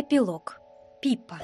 Эпилог. Пипа.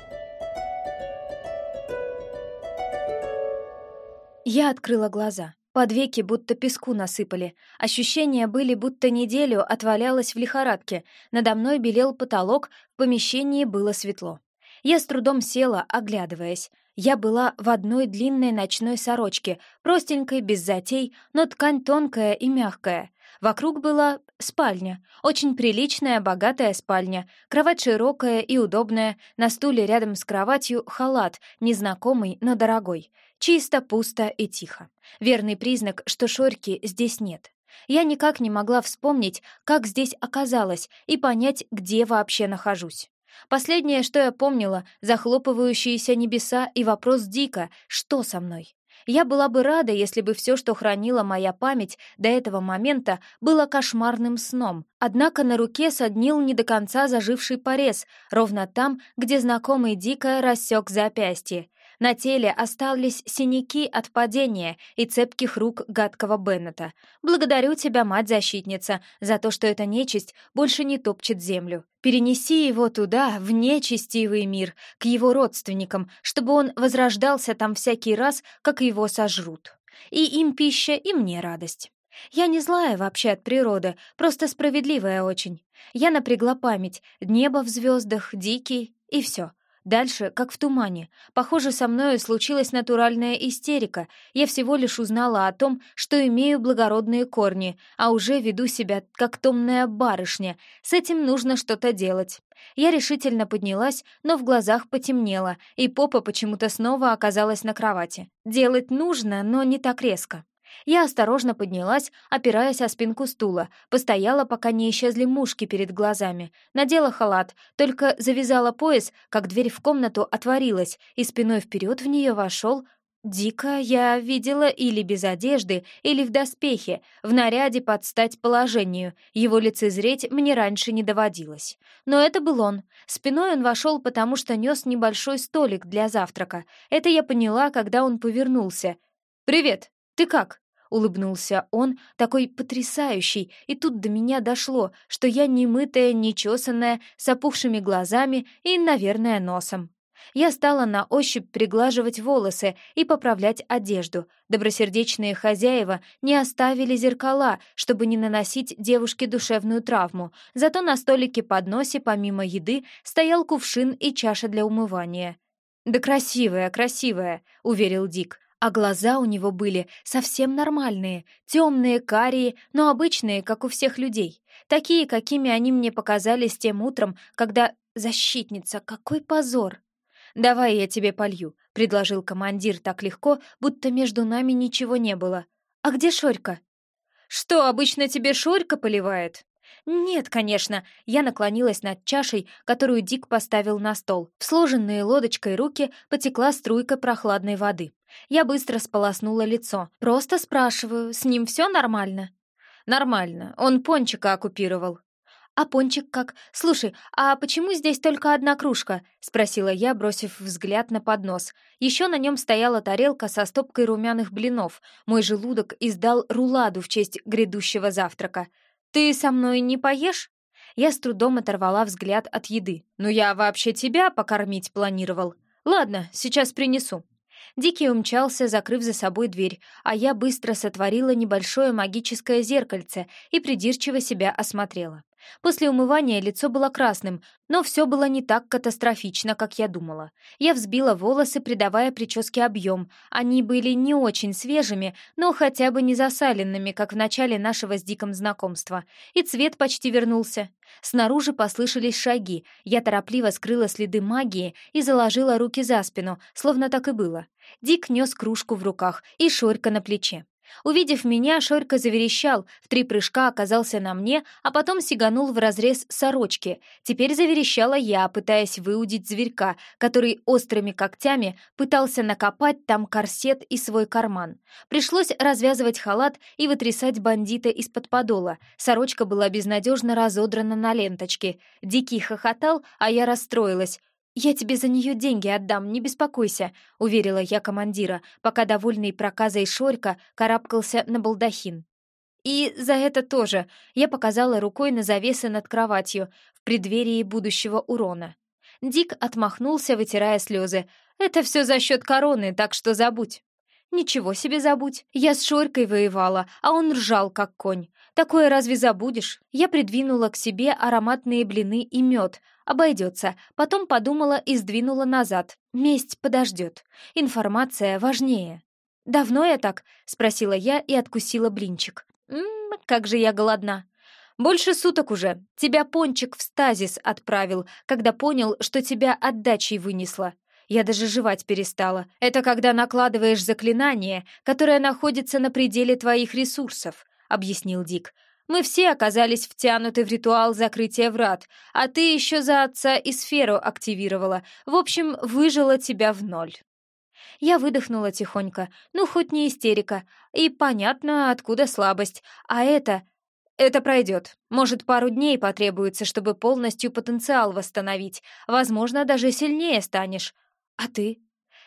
Я открыла глаза. Под веки будто песку насыпали. Ощущения были, будто неделю отвалялась в лихорадке. Надо мной белел потолок, в помещении было светло. Я с трудом села, оглядываясь. Я была в одной длинной ночной сорочке, простенькой, без затей, но ткань тонкая и мягкая. Вокруг была спальня, очень приличная, богатая спальня, кровать широкая и удобная, на стуле рядом с кроватью халат, незнакомый, но дорогой. Чисто, пусто и тихо. Верный признак, что Шорьки здесь нет. Я никак не могла вспомнить, как здесь оказалась, и понять, где вообще нахожусь. Последнее, что я помнила, захлопывающиеся небеса и вопрос Дика «Что со мной?». Я была бы рада, если бы все, что хранила моя память до этого момента, было кошмарным сном. Однако на руке соднил не до конца заживший порез, ровно там, где знакомый Дика рассек запястье. На теле остались синяки от падения и цепких рук гадкого Беннета. Благодарю тебя, мать-защитница, за то, что эта нечисть больше не топчет землю. Перенеси его туда, в нечестивый мир, к его родственникам, чтобы он возрождался там всякий раз, как его сожрут. И им пища, и мне радость. Я не злая вообще от природы, просто справедливая очень. Я напрягла память, небо в звездах, дикий, и все — Дальше, как в тумане. Похоже, со мною случилась натуральная истерика. Я всего лишь узнала о том, что имею благородные корни, а уже веду себя как томная барышня. С этим нужно что-то делать. Я решительно поднялась, но в глазах потемнело, и попа почему-то снова оказалась на кровати. Делать нужно, но не так резко. Я осторожно поднялась, опираясь о спинку стула, постояла, пока не исчезли мушки перед глазами, надела халат, только завязала пояс, как дверь в комнату отворилась, и спиной вперед в нее вошел Дико я видела или без одежды, или в доспехе, в наряде под стать положению. Его лицезреть мне раньше не доводилось. Но это был он. Спиной он вошел, потому что нес небольшой столик для завтрака. Это я поняла, когда он повернулся. «Привет! Ты как?» Улыбнулся он, такой потрясающий, и тут до меня дошло, что я немытая, нечесанная, с опухшими глазами и, наверное, носом. Я стала на ощупь приглаживать волосы и поправлять одежду. Добросердечные хозяева не оставили зеркала, чтобы не наносить девушке душевную травму, зато на столике под носе, помимо еды, стоял кувшин и чаша для умывания. «Да красивая, красивая», — уверил Дик а глаза у него были совсем нормальные, темные, карие, но обычные, как у всех людей. Такие, какими они мне показались тем утром, когда... Защитница, какой позор! «Давай я тебе полью», — предложил командир так легко, будто между нами ничего не было. «А где Шорька?» «Что, обычно тебе Шорька поливает?» «Нет, конечно». Я наклонилась над чашей, которую Дик поставил на стол. В сложенные лодочкой руки потекла струйка прохладной воды. Я быстро сполоснула лицо. «Просто спрашиваю, с ним все нормально?» «Нормально. Он пончика оккупировал». «А пончик как? Слушай, а почему здесь только одна кружка?» — спросила я, бросив взгляд на поднос. Еще на нем стояла тарелка со стопкой румяных блинов. Мой желудок издал руладу в честь грядущего завтрака. «Ты со мной не поешь?» Я с трудом оторвала взгляд от еды. «Ну я вообще тебя покормить планировал. Ладно, сейчас принесу». Дикий умчался, закрыв за собой дверь, а я быстро сотворила небольшое магическое зеркальце и придирчиво себя осмотрела. После умывания лицо было красным, но все было не так катастрофично, как я думала. Я взбила волосы, придавая прическе объем. Они были не очень свежими, но хотя бы не засаленными, как в начале нашего с Диком знакомства. И цвет почти вернулся. Снаружи послышались шаги. Я торопливо скрыла следы магии и заложила руки за спину, словно так и было. Дик нес кружку в руках и шорька на плече. Увидев меня, Шорька заверещал, в три прыжка оказался на мне, а потом сиганул в разрез сорочки. Теперь заверещала я, пытаясь выудить зверька, который острыми когтями пытался накопать там корсет и свой карман. Пришлось развязывать халат и вытрясать бандита из-под подола. Сорочка была безнадежно разодрана на ленточке. Дикий хохотал, а я расстроилась. «Я тебе за нее деньги отдам, не беспокойся», — уверила я командира, пока довольный проказой Шорька карабкался на балдахин. «И за это тоже», — я показала рукой на завесы над кроватью в преддверии будущего урона. Дик отмахнулся, вытирая слезы. «Это все за счет короны, так что забудь». «Ничего себе забудь. Я с Шорькой воевала, а он ржал, как конь. Такое разве забудешь?» Я придвинула к себе ароматные блины и мед. Обойдется. Потом подумала и сдвинула назад. Месть подождет. Информация важнее. «Давно я так?» — спросила я и откусила блинчик. «Ммм, как же я голодна!» «Больше суток уже. Тебя Пончик в стазис отправил, когда понял, что тебя отдачей вынесло. Я даже жевать перестала. Это когда накладываешь заклинание, которое находится на пределе твоих ресурсов», — объяснил Дик. «Мы все оказались втянуты в ритуал закрытия врат, а ты еще за отца и сферу активировала. В общем, выжила тебя в ноль». Я выдохнула тихонько, ну, хоть не истерика, и понятно, откуда слабость. А это это пройдет. Может, пару дней потребуется, чтобы полностью потенциал восстановить. Возможно, даже сильнее станешь. А ты?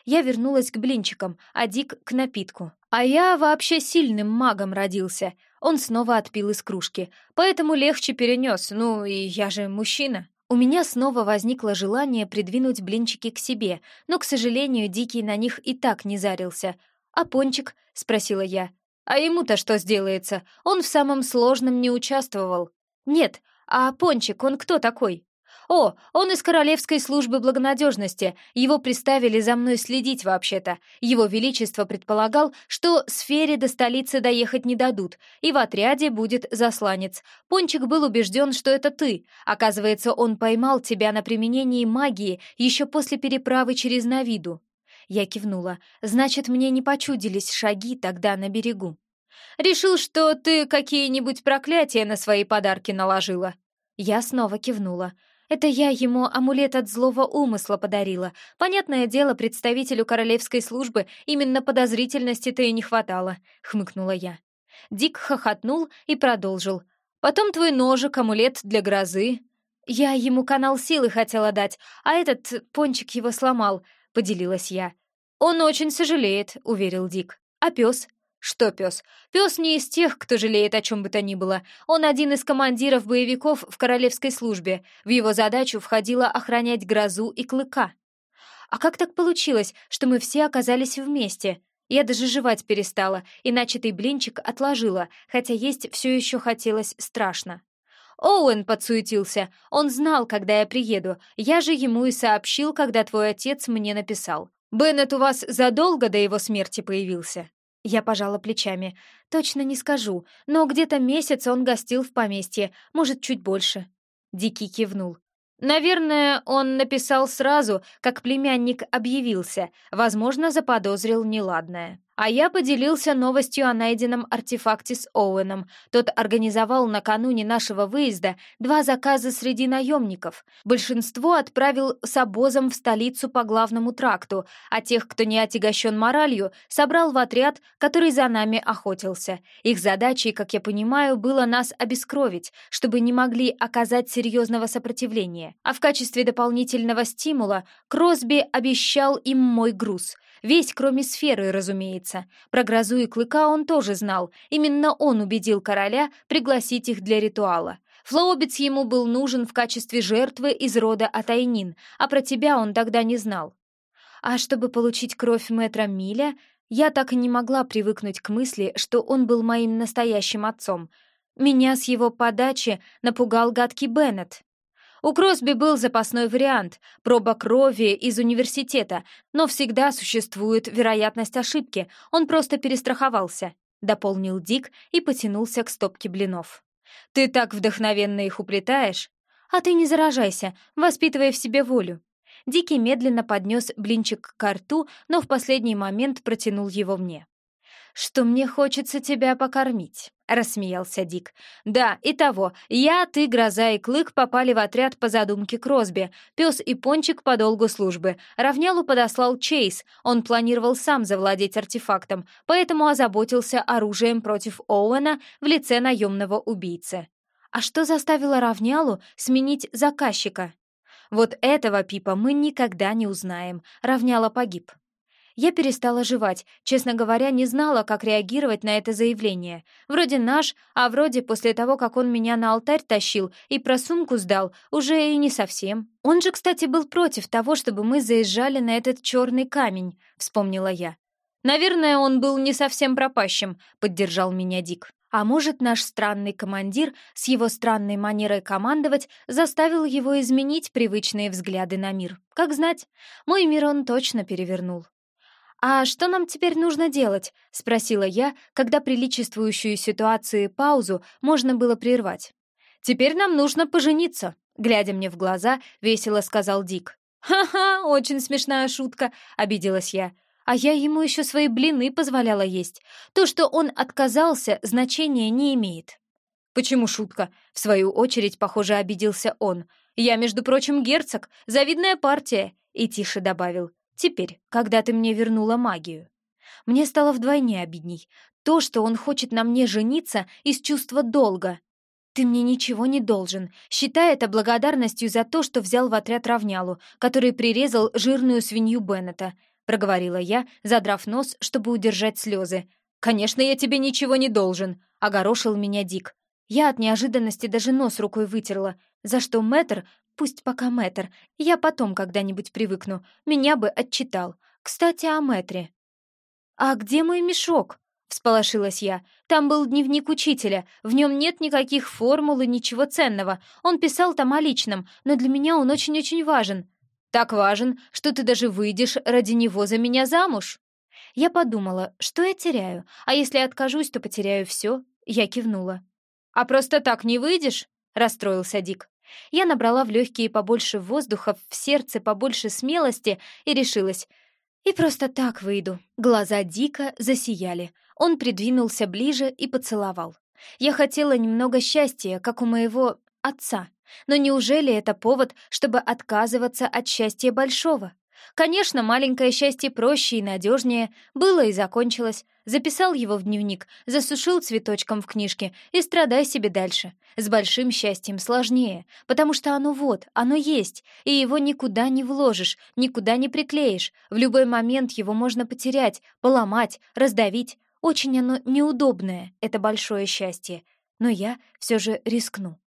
Я вернулась к блинчикам, а Дик — к напитку. А я вообще сильным магом родился. Он снова отпил из кружки, поэтому легче перенес. Ну, и я же мужчина. У меня снова возникло желание придвинуть блинчики к себе, но, к сожалению, Дикий на них и так не зарился. «А пончик?» — спросила я. А ему-то что сделается? Он в самом сложном не участвовал. Нет, а Пончик, он кто такой? О, он из Королевской службы благонадежности. Его приставили за мной следить вообще-то. Его Величество предполагал, что сфере до столицы доехать не дадут, и в отряде будет засланец. Пончик был убежден, что это ты. Оказывается, он поймал тебя на применении магии еще после переправы через Навиду. Я кивнула. «Значит, мне не почудились шаги тогда на берегу». «Решил, что ты какие-нибудь проклятия на свои подарки наложила». Я снова кивнула. Это я ему амулет от злого умысла подарила. Понятное дело, представителю королевской службы именно подозрительности-то и не хватало», — хмыкнула я. Дик хохотнул и продолжил. «Потом твой ножик, амулет для грозы». Я ему канал силы хотела дать, а этот пончик его сломал —— поделилась я. «Он очень сожалеет», — уверил Дик. «А пес?» «Что пес? Пес не из тех, кто жалеет о чем бы то ни было. Он один из командиров боевиков в королевской службе. В его задачу входило охранять грозу и клыка». «А как так получилось, что мы все оказались вместе?» Я даже жевать перестала, и начатый блинчик отложила, хотя есть все еще хотелось страшно. Оуэн подсуетился. Он знал, когда я приеду. Я же ему и сообщил, когда твой отец мне написал. Беннет у вас задолго до его смерти появился?» Я пожала плечами. «Точно не скажу, но где-то месяц он гостил в поместье, может, чуть больше». Дикий кивнул. Наверное, он написал сразу, как племянник объявился, возможно, заподозрил неладное. А я поделился новостью о найденном артефакте с Оуэном. Тот организовал накануне нашего выезда два заказа среди наемников. Большинство отправил с обозом в столицу по главному тракту, а тех, кто не отягощен моралью, собрал в отряд, который за нами охотился. Их задачей, как я понимаю, было нас обескровить, чтобы не могли оказать серьезного сопротивления. А в качестве дополнительного стимула Кросби обещал им мой груз — Весь, кроме сферы, разумеется. Про грозу и клыка он тоже знал. Именно он убедил короля пригласить их для ритуала. Флоубец ему был нужен в качестве жертвы из рода Атайнин, а про тебя он тогда не знал. А чтобы получить кровь мэтра Миля, я так и не могла привыкнуть к мысли, что он был моим настоящим отцом. Меня с его подачи напугал гадкий Беннет. У Кросби был запасной вариант — проба крови из университета, но всегда существует вероятность ошибки, он просто перестраховался», — дополнил Дик и потянулся к стопке блинов. «Ты так вдохновенно их уплетаешь?» «А ты не заражайся, воспитывай в себе волю». Дикий медленно поднес блинчик к рту, но в последний момент протянул его мне что мне хочется тебя покормить», — рассмеялся Дик. «Да, и того. Я, ты, Гроза и Клык попали в отряд по задумке Кросби. Пес и Пончик по долгу службы. Равнялу подослал Чейз. Он планировал сам завладеть артефактом, поэтому озаботился оружием против Оуэна в лице наемного убийцы. А что заставило Равнялу сменить заказчика? Вот этого Пипа мы никогда не узнаем. Равняла погиб. Я перестала жевать, честно говоря, не знала, как реагировать на это заявление. Вроде наш, а вроде после того, как он меня на алтарь тащил и про сумку сдал, уже и не совсем. Он же, кстати, был против того, чтобы мы заезжали на этот черный камень, вспомнила я. Наверное, он был не совсем пропащим, поддержал меня Дик. А может, наш странный командир с его странной манерой командовать заставил его изменить привычные взгляды на мир. Как знать, мой мир он точно перевернул. «А что нам теперь нужно делать?» — спросила я, когда приличествующую ситуации паузу можно было прервать. «Теперь нам нужно пожениться», — глядя мне в глаза, весело сказал Дик. «Ха-ха, очень смешная шутка», — обиделась я. А я ему еще свои блины позволяла есть. То, что он отказался, значения не имеет. «Почему шутка?» — в свою очередь, похоже, обиделся он. «Я, между прочим, герцог, завидная партия», — и тише добавил. «Теперь, когда ты мне вернула магию». Мне стало вдвойне обидней. То, что он хочет на мне жениться из чувства долга. «Ты мне ничего не должен. Считай это благодарностью за то, что взял в отряд равнялу, который прирезал жирную свинью Беннета проговорила я, задрав нос, чтобы удержать слезы. «Конечно, я тебе ничего не должен», — огорошил меня Дик. Я от неожиданности даже нос рукой вытерла, за что мэтр, пусть пока мэтр, я потом когда-нибудь привыкну, меня бы отчитал. Кстати, о мэтре. «А где мой мешок?» — всполошилась я. «Там был дневник учителя. В нем нет никаких формул и ничего ценного. Он писал там о личном, но для меня он очень-очень важен. Так важен, что ты даже выйдешь ради него за меня замуж. Я подумала, что я теряю, а если откажусь, то потеряю все. Я кивнула. А просто так не выйдешь? Расстроился Дик. Я набрала в легкие побольше воздуха, в сердце побольше смелости и решилась. И просто так выйду. Глаза Дика засияли. Он придвинулся ближе и поцеловал. Я хотела немного счастья, как у моего отца. Но неужели это повод, чтобы отказываться от счастья большого? Конечно, маленькое счастье проще и надежнее. Было и закончилось. Записал его в дневник, засушил цветочком в книжке и страдай себе дальше. С большим счастьем сложнее, потому что оно вот, оно есть, и его никуда не вложишь, никуда не приклеишь. В любой момент его можно потерять, поломать, раздавить. Очень оно неудобное, это большое счастье. Но я все же рискну.